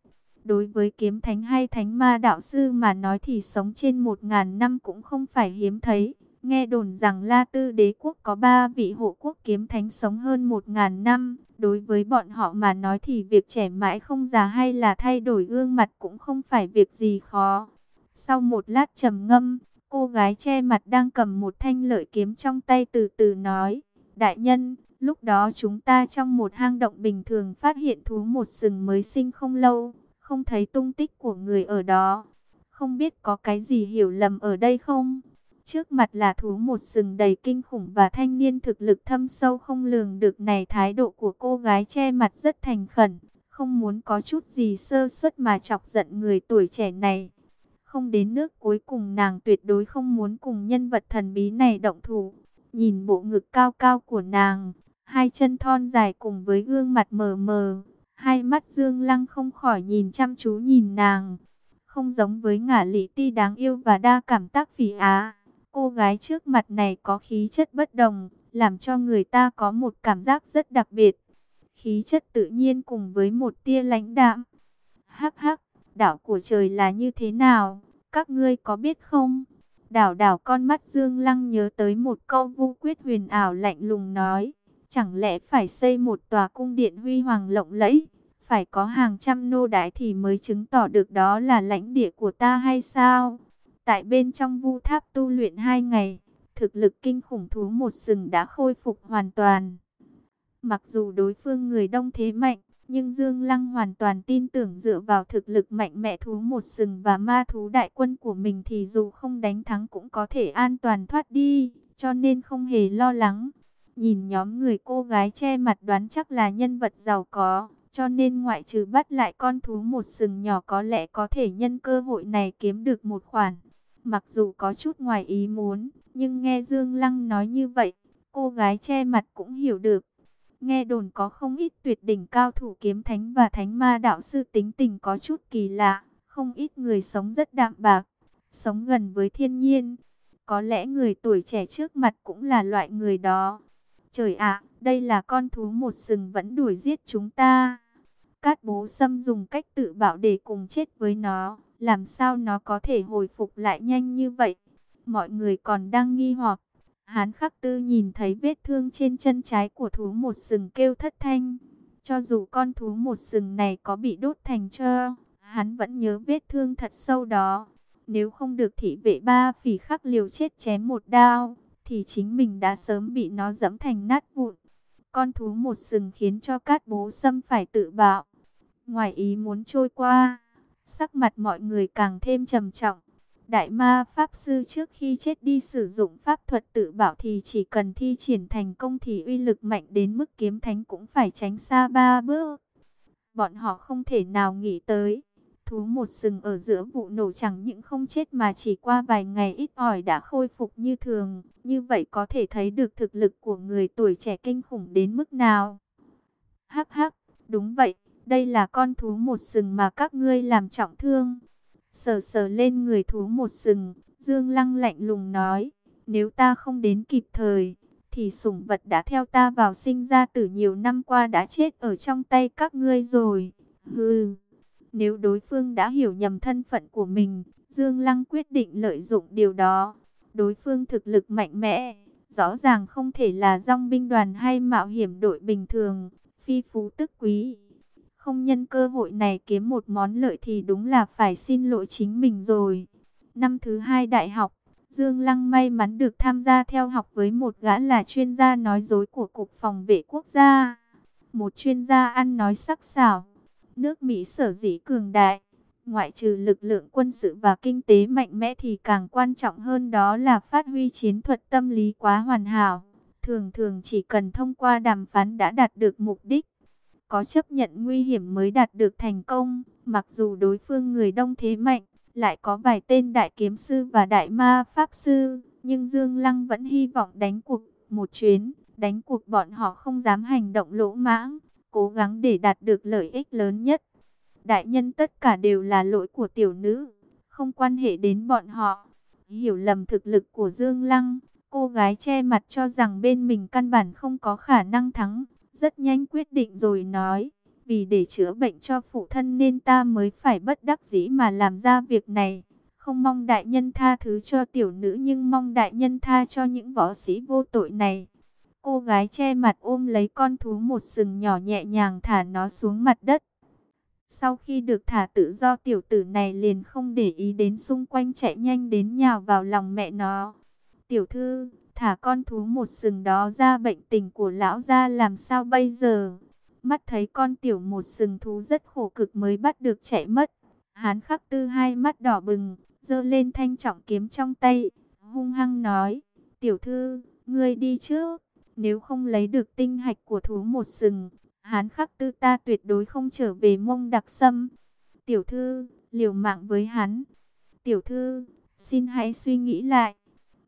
Đối với kiếm thánh hay thánh ma đạo sư mà nói thì sống trên một ngàn năm cũng không phải hiếm thấy. Nghe đồn rằng La Tư đế quốc có ba vị hộ quốc kiếm thánh sống hơn một ngàn năm. Đối với bọn họ mà nói thì việc trẻ mãi không già hay là thay đổi gương mặt cũng không phải việc gì khó. Sau một lát trầm ngâm, cô gái che mặt đang cầm một thanh lợi kiếm trong tay từ từ nói. Đại nhân, lúc đó chúng ta trong một hang động bình thường phát hiện thú một sừng mới sinh không lâu không thấy tung tích của người ở đó. Không biết có cái gì hiểu lầm ở đây không? Trước mặt là thú một sừng đầy kinh khủng và thanh niên thực lực thâm sâu không lường được này thái độ của cô gái che mặt rất thành khẩn, không muốn có chút gì sơ suất mà chọc giận người tuổi trẻ này. Không đến nước cuối cùng nàng tuyệt đối không muốn cùng nhân vật thần bí này động thủ. Nhìn bộ ngực cao cao của nàng, hai chân thon dài cùng với gương mặt mờ mờ, Hai mắt Dương Lăng không khỏi nhìn chăm chú nhìn nàng. Không giống với ngả lý ti đáng yêu và đa cảm tác phỉ á. Cô gái trước mặt này có khí chất bất đồng, làm cho người ta có một cảm giác rất đặc biệt. Khí chất tự nhiên cùng với một tia lãnh đạm. Hắc hắc, đảo của trời là như thế nào, các ngươi có biết không? Đảo đảo con mắt Dương Lăng nhớ tới một câu vu quyết huyền ảo lạnh lùng nói. Chẳng lẽ phải xây một tòa cung điện huy hoàng lộng lẫy, phải có hàng trăm nô đái thì mới chứng tỏ được đó là lãnh địa của ta hay sao? Tại bên trong vu tháp tu luyện hai ngày, thực lực kinh khủng thú một sừng đã khôi phục hoàn toàn. Mặc dù đối phương người đông thế mạnh, nhưng Dương Lăng hoàn toàn tin tưởng dựa vào thực lực mạnh mẽ thú một sừng và ma thú đại quân của mình thì dù không đánh thắng cũng có thể an toàn thoát đi, cho nên không hề lo lắng. Nhìn nhóm người cô gái che mặt đoán chắc là nhân vật giàu có, cho nên ngoại trừ bắt lại con thú một sừng nhỏ có lẽ có thể nhân cơ hội này kiếm được một khoản. Mặc dù có chút ngoài ý muốn, nhưng nghe Dương Lăng nói như vậy, cô gái che mặt cũng hiểu được. Nghe đồn có không ít tuyệt đỉnh cao thủ kiếm thánh và thánh ma đạo sư tính tình có chút kỳ lạ, không ít người sống rất đạm bạc, sống gần với thiên nhiên. Có lẽ người tuổi trẻ trước mặt cũng là loại người đó. Trời ạ, đây là con thú một sừng vẫn đuổi giết chúng ta. Cát bố xâm dùng cách tự bảo để cùng chết với nó. Làm sao nó có thể hồi phục lại nhanh như vậy? Mọi người còn đang nghi hoặc. Hán khắc tư nhìn thấy vết thương trên chân trái của thú một sừng kêu thất thanh. Cho dù con thú một sừng này có bị đốt thành trơ, hắn vẫn nhớ vết thương thật sâu đó. Nếu không được thị vệ ba phỉ khắc liều chết chém một đao, thì chính mình đã sớm bị nó dẫm thành nát vụn. Con thú một sừng khiến cho cát bố xâm phải tự bạo. Ngoài ý muốn trôi qua, sắc mặt mọi người càng thêm trầm trọng. Đại ma Pháp Sư trước khi chết đi sử dụng pháp thuật tự bảo thì chỉ cần thi triển thành công thì uy lực mạnh đến mức kiếm thánh cũng phải tránh xa ba bước. Bọn họ không thể nào nghĩ tới. Thú một sừng ở giữa vụ nổ chẳng những không chết mà chỉ qua vài ngày ít ỏi đã khôi phục như thường. Như vậy có thể thấy được thực lực của người tuổi trẻ kinh khủng đến mức nào. Hắc hắc, đúng vậy, đây là con thú một sừng mà các ngươi làm trọng thương. Sờ sờ lên người thú một sừng, Dương Lăng lạnh lùng nói, nếu ta không đến kịp thời, thì sủng vật đã theo ta vào sinh ra từ nhiều năm qua đã chết ở trong tay các ngươi rồi. Hừ, nếu đối phương đã hiểu nhầm thân phận của mình, Dương Lăng quyết định lợi dụng điều đó. Đối phương thực lực mạnh mẽ, rõ ràng không thể là dòng binh đoàn hay mạo hiểm đội bình thường, phi phú tức quý. Không nhân cơ hội này kiếm một món lợi thì đúng là phải xin lỗi chính mình rồi. Năm thứ hai đại học, Dương Lăng may mắn được tham gia theo học với một gã là chuyên gia nói dối của Cục Phòng vệ Quốc gia. Một chuyên gia ăn nói sắc sảo. Nước Mỹ sở dĩ cường đại. Ngoại trừ lực lượng quân sự và kinh tế mạnh mẽ thì càng quan trọng hơn đó là phát huy chiến thuật tâm lý quá hoàn hảo. Thường thường chỉ cần thông qua đàm phán đã đạt được mục đích có chấp nhận nguy hiểm mới đạt được thành công. Mặc dù đối phương người đông thế mạnh, lại có vài tên đại kiếm sư và đại ma pháp sư, nhưng Dương Lăng vẫn hy vọng đánh cuộc một chuyến, đánh cuộc bọn họ không dám hành động lỗ mãng, cố gắng để đạt được lợi ích lớn nhất. Đại nhân tất cả đều là lỗi của tiểu nữ, không quan hệ đến bọn họ. Hiểu lầm thực lực của Dương Lăng, cô gái che mặt cho rằng bên mình căn bản không có khả năng thắng rất nhanh quyết định rồi nói, vì để chữa bệnh cho phụ thân nên ta mới phải bất đắc dĩ mà làm ra việc này. Không mong đại nhân tha thứ cho tiểu nữ nhưng mong đại nhân tha cho những võ sĩ vô tội này. Cô gái che mặt ôm lấy con thú một sừng nhỏ nhẹ nhàng thả nó xuống mặt đất. Sau khi được thả tự do tiểu tử này liền không để ý đến xung quanh chạy nhanh đến nhào vào lòng mẹ nó. Tiểu thư, thả con thú một sừng đó ra bệnh tình của lão ra làm sao bây giờ. Mắt thấy con tiểu một sừng thú rất khổ cực mới bắt được chạy mất. Hán khắc tư hai mắt đỏ bừng, giơ lên thanh trọng kiếm trong tay, hung hăng nói, tiểu thư, ngươi đi trước, nếu không lấy được tinh hạch của thú một sừng, hán khắc tư ta tuyệt đối không trở về mông đặc sâm. Tiểu thư, liều mạng với hắn. Tiểu thư, xin hãy suy nghĩ lại.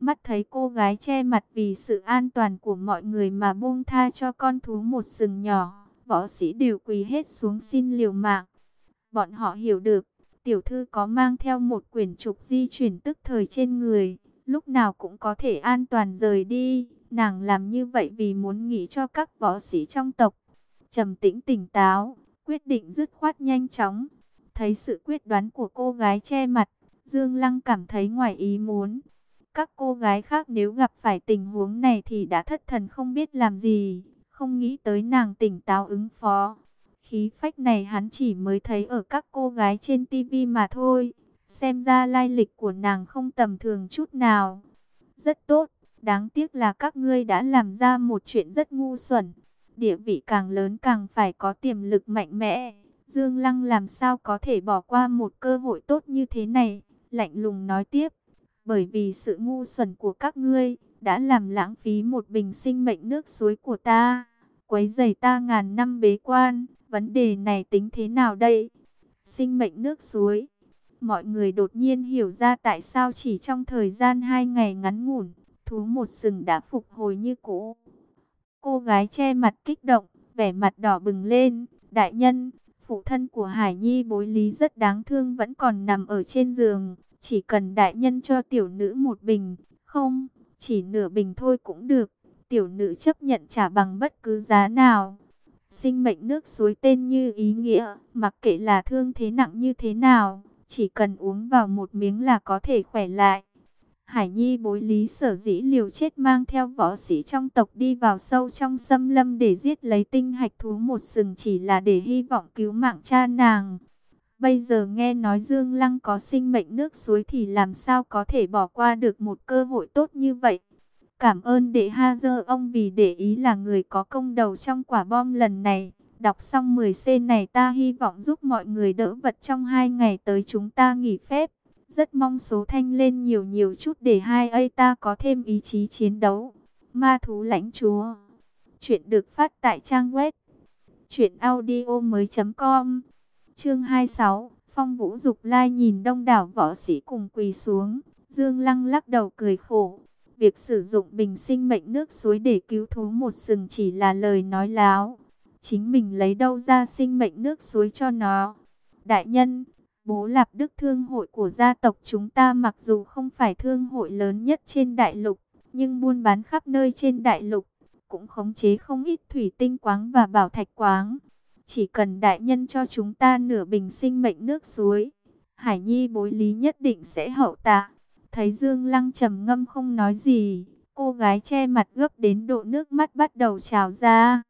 Mắt thấy cô gái che mặt vì sự an toàn của mọi người mà buông tha cho con thú một sừng nhỏ. Võ sĩ đều quỳ hết xuống xin liều mạng. Bọn họ hiểu được, tiểu thư có mang theo một quyển trục di chuyển tức thời trên người. Lúc nào cũng có thể an toàn rời đi. Nàng làm như vậy vì muốn nghĩ cho các võ sĩ trong tộc. trầm tĩnh tỉnh táo, quyết định dứt khoát nhanh chóng. Thấy sự quyết đoán của cô gái che mặt, Dương Lăng cảm thấy ngoài ý muốn. Các cô gái khác nếu gặp phải tình huống này thì đã thất thần không biết làm gì, không nghĩ tới nàng tỉnh táo ứng phó. Khí phách này hắn chỉ mới thấy ở các cô gái trên tivi mà thôi. Xem ra lai lịch của nàng không tầm thường chút nào. Rất tốt, đáng tiếc là các ngươi đã làm ra một chuyện rất ngu xuẩn. Địa vị càng lớn càng phải có tiềm lực mạnh mẽ. Dương Lăng làm sao có thể bỏ qua một cơ hội tốt như thế này? Lạnh lùng nói tiếp. Bởi vì sự ngu xuẩn của các ngươi đã làm lãng phí một bình sinh mệnh nước suối của ta. Quấy giày ta ngàn năm bế quan. Vấn đề này tính thế nào đây? Sinh mệnh nước suối. Mọi người đột nhiên hiểu ra tại sao chỉ trong thời gian hai ngày ngắn ngủn, thú một sừng đã phục hồi như cũ. Cô gái che mặt kích động, vẻ mặt đỏ bừng lên. Đại nhân, phụ thân của Hải Nhi bối lý rất đáng thương vẫn còn nằm ở trên giường. Chỉ cần đại nhân cho tiểu nữ một bình, không, chỉ nửa bình thôi cũng được. Tiểu nữ chấp nhận trả bằng bất cứ giá nào. Sinh mệnh nước suối tên như ý nghĩa, mặc kệ là thương thế nặng như thế nào, chỉ cần uống vào một miếng là có thể khỏe lại. Hải Nhi bối lý sở dĩ liều chết mang theo võ sĩ trong tộc đi vào sâu trong xâm lâm để giết lấy tinh hạch thú một sừng chỉ là để hy vọng cứu mạng cha nàng. Bây giờ nghe nói Dương Lăng có sinh mệnh nước suối thì làm sao có thể bỏ qua được một cơ hội tốt như vậy. Cảm ơn đệ Ha Dơ, ông vì để ý là người có công đầu trong quả bom lần này. Đọc xong 10C này ta hy vọng giúp mọi người đỡ vật trong hai ngày tới chúng ta nghỉ phép. Rất mong số thanh lên nhiều nhiều chút để hai a ta có thêm ý chí chiến đấu. Ma thú lãnh chúa. Chuyện được phát tại trang web. Chuyện audio mới com. Chương 26. Phong vũ dục lai nhìn đông đảo võ sĩ cùng quỳ xuống. Dương Lăng lắc đầu cười khổ. Việc sử dụng bình sinh mệnh nước suối để cứu thú một sừng chỉ là lời nói láo. Chính mình lấy đâu ra sinh mệnh nước suối cho nó. Đại nhân, bố lạp đức thương hội của gia tộc chúng ta mặc dù không phải thương hội lớn nhất trên đại lục, nhưng buôn bán khắp nơi trên đại lục, cũng khống chế không ít thủy tinh quáng và bảo thạch quáng. Chỉ cần đại nhân cho chúng ta nửa bình sinh mệnh nước suối, Hải Nhi bối lý nhất định sẽ hậu tạ. Thấy Dương Lăng trầm ngâm không nói gì, cô gái che mặt gấp đến độ nước mắt bắt đầu trào ra.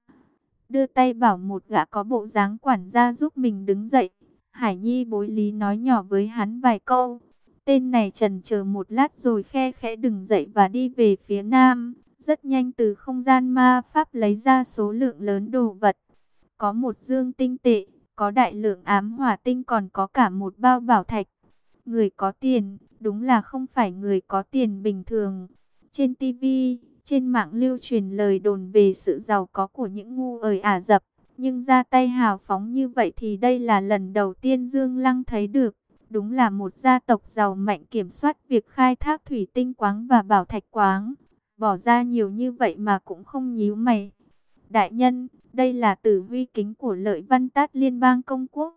Đưa tay bảo một gã có bộ dáng quản gia giúp mình đứng dậy. Hải Nhi bối lý nói nhỏ với hắn vài câu. Tên này trần chờ một lát rồi khe khẽ đứng dậy và đi về phía nam. Rất nhanh từ không gian ma pháp lấy ra số lượng lớn đồ vật. Có một dương tinh tệ, có đại lượng ám hỏa tinh còn có cả một bao bảo thạch. Người có tiền, đúng là không phải người có tiền bình thường. Trên TV, trên mạng lưu truyền lời đồn về sự giàu có của những ngu ời Ả Dập. Nhưng ra tay hào phóng như vậy thì đây là lần đầu tiên Dương Lăng thấy được. Đúng là một gia tộc giàu mạnh kiểm soát việc khai thác thủy tinh quáng và bảo thạch quáng. Bỏ ra nhiều như vậy mà cũng không nhíu mày. Đại nhân, đây là tử huy kính của lợi văn tát liên bang công quốc.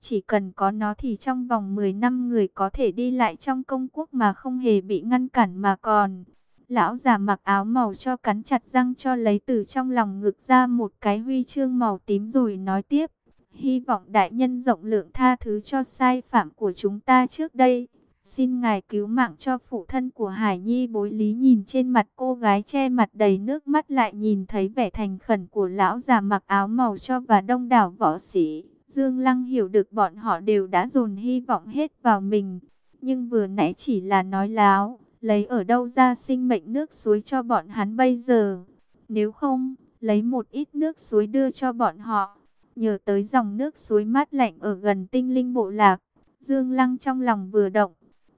Chỉ cần có nó thì trong vòng 10 năm người có thể đi lại trong công quốc mà không hề bị ngăn cản mà còn. Lão già mặc áo màu cho cắn chặt răng cho lấy từ trong lòng ngực ra một cái huy chương màu tím rồi nói tiếp. Hy vọng đại nhân rộng lượng tha thứ cho sai phạm của chúng ta trước đây. Xin ngài cứu mạng cho phụ thân của Hải Nhi bối lý nhìn trên mặt cô gái che mặt đầy nước mắt lại nhìn thấy vẻ thành khẩn của lão già mặc áo màu cho và đông đảo võ sĩ. Dương Lăng hiểu được bọn họ đều đã dồn hy vọng hết vào mình. Nhưng vừa nãy chỉ là nói láo, lấy ở đâu ra sinh mệnh nước suối cho bọn hắn bây giờ. Nếu không, lấy một ít nước suối đưa cho bọn họ. Nhờ tới dòng nước suối mát lạnh ở gần tinh linh bộ lạc. Dương Lăng trong lòng vừa động,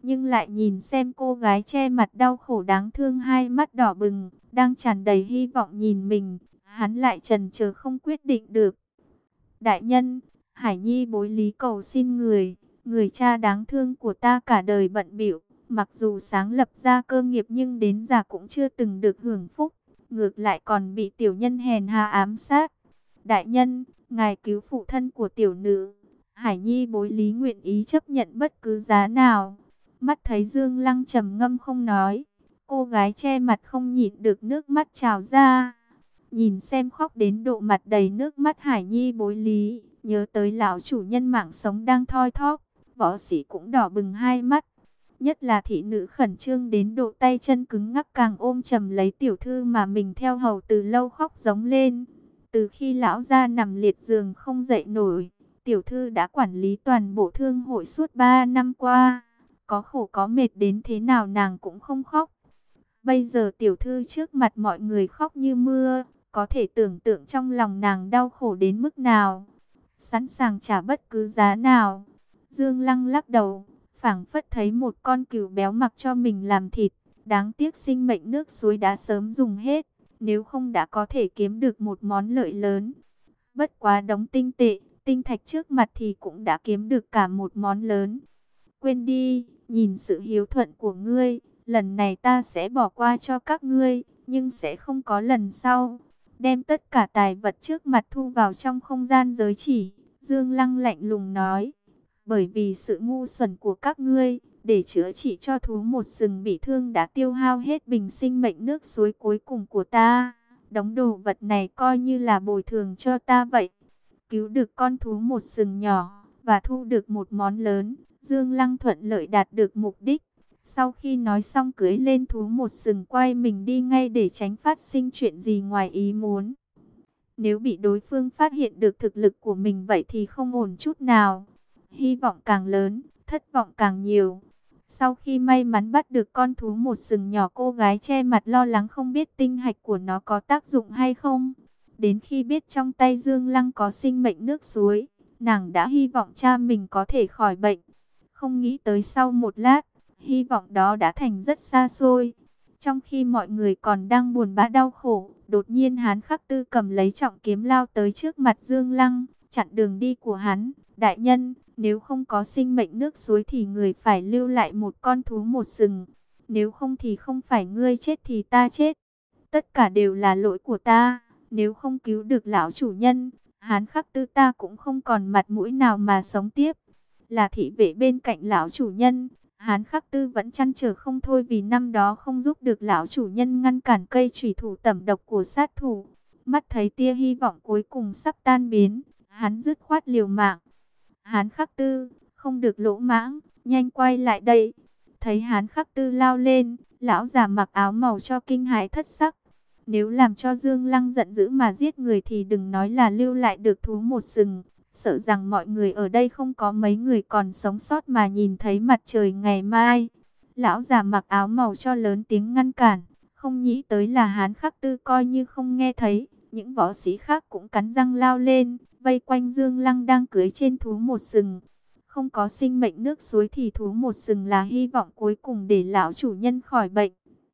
nhưng lại nhìn xem cô gái che mặt đau khổ đáng thương hai mắt đỏ bừng, đang tràn đầy hy vọng nhìn mình. Hắn lại trần chờ không quyết định được. Đại nhân, Hải Nhi bối lý cầu xin người, người cha đáng thương của ta cả đời bận biểu, mặc dù sáng lập ra cơ nghiệp nhưng đến già cũng chưa từng được hưởng phúc, ngược lại còn bị tiểu nhân hèn hạ ám sát. Đại nhân, ngài cứu phụ thân của tiểu nữ, Hải Nhi bối lý nguyện ý chấp nhận bất cứ giá nào. Mắt thấy Dương Lăng trầm ngâm không nói, cô gái che mặt không nhịn được nước mắt trào ra. Nhìn xem khóc đến độ mặt đầy nước mắt Hải Nhi bối lý, nhớ tới lão chủ nhân mạng sống đang thoi thóp, võ sĩ cũng đỏ bừng hai mắt. Nhất là thị nữ khẩn trương đến độ tay chân cứng ngắc càng ôm chầm lấy tiểu thư mà mình theo hầu từ lâu khóc giống lên. Từ khi lão ra nằm liệt giường không dậy nổi, tiểu thư đã quản lý toàn bộ thương hội suốt 3 năm qua. Có khổ có mệt đến thế nào nàng cũng không khóc. Bây giờ tiểu thư trước mặt mọi người khóc như mưa, có thể tưởng tượng trong lòng nàng đau khổ đến mức nào. Sẵn sàng trả bất cứ giá nào. Dương Lăng lắc đầu, phảng phất thấy một con cừu béo mặc cho mình làm thịt. Đáng tiếc sinh mệnh nước suối đã sớm dùng hết, nếu không đã có thể kiếm được một món lợi lớn. Bất quá đóng tinh tệ, tinh thạch trước mặt thì cũng đã kiếm được cả một món lớn. Quên đi, nhìn sự hiếu thuận của ngươi, lần này ta sẽ bỏ qua cho các ngươi, nhưng sẽ không có lần sau. Đem tất cả tài vật trước mặt thu vào trong không gian giới chỉ, Dương Lăng lạnh lùng nói bởi vì sự ngu xuẩn của các ngươi, để chữa trị cho thú một sừng bị thương đã tiêu hao hết bình sinh mệnh nước suối cuối cùng của ta. Đóng đồ vật này coi như là bồi thường cho ta vậy. Cứu được con thú một sừng nhỏ, và thu được một món lớn, Dương Lăng thuận lợi đạt được mục đích. Sau khi nói xong cưới lên thú một sừng quay mình đi ngay để tránh phát sinh chuyện gì ngoài ý muốn. Nếu bị đối phương phát hiện được thực lực của mình vậy thì không ổn chút nào hy vọng càng lớn, thất vọng càng nhiều. Sau khi may mắn bắt được con thú một sừng nhỏ cô gái che mặt lo lắng không biết tinh hạch của nó có tác dụng hay không. Đến khi biết trong tay Dương Lăng có sinh mệnh nước suối, nàng đã hy vọng cha mình có thể khỏi bệnh. Không nghĩ tới sau một lát, hy vọng đó đã thành rất xa xôi. Trong khi mọi người còn đang buồn bã đau khổ, đột nhiên hán khắc tư cầm lấy trọng kiếm lao tới trước mặt Dương Lăng, chặn đường đi của hắn. Đại nhân, nếu không có sinh mệnh nước suối thì người phải lưu lại một con thú một sừng. Nếu không thì không phải ngươi chết thì ta chết. Tất cả đều là lỗi của ta. Nếu không cứu được lão chủ nhân, hán khắc tư ta cũng không còn mặt mũi nào mà sống tiếp. Là thị vệ bên cạnh lão chủ nhân, hán khắc tư vẫn chăn trở không thôi vì năm đó không giúp được lão chủ nhân ngăn cản cây trùy thủ tẩm độc của sát thủ. Mắt thấy tia hy vọng cuối cùng sắp tan biến, hắn dứt khoát liều mạng. Hán khắc tư, không được lỗ mãng, nhanh quay lại đây. Thấy hán khắc tư lao lên, lão già mặc áo màu cho kinh hãi thất sắc. Nếu làm cho Dương Lăng giận dữ mà giết người thì đừng nói là lưu lại được thú một sừng. Sợ rằng mọi người ở đây không có mấy người còn sống sót mà nhìn thấy mặt trời ngày mai. Lão già mặc áo màu cho lớn tiếng ngăn cản. Không nghĩ tới là hán khắc tư coi như không nghe thấy. Những võ sĩ khác cũng cắn răng lao lên, vây quanh Dương Lăng đang cưới trên thú một sừng. Không có sinh mệnh nước suối thì thú một sừng là hy vọng cuối cùng để lão chủ nhân khỏi bệnh.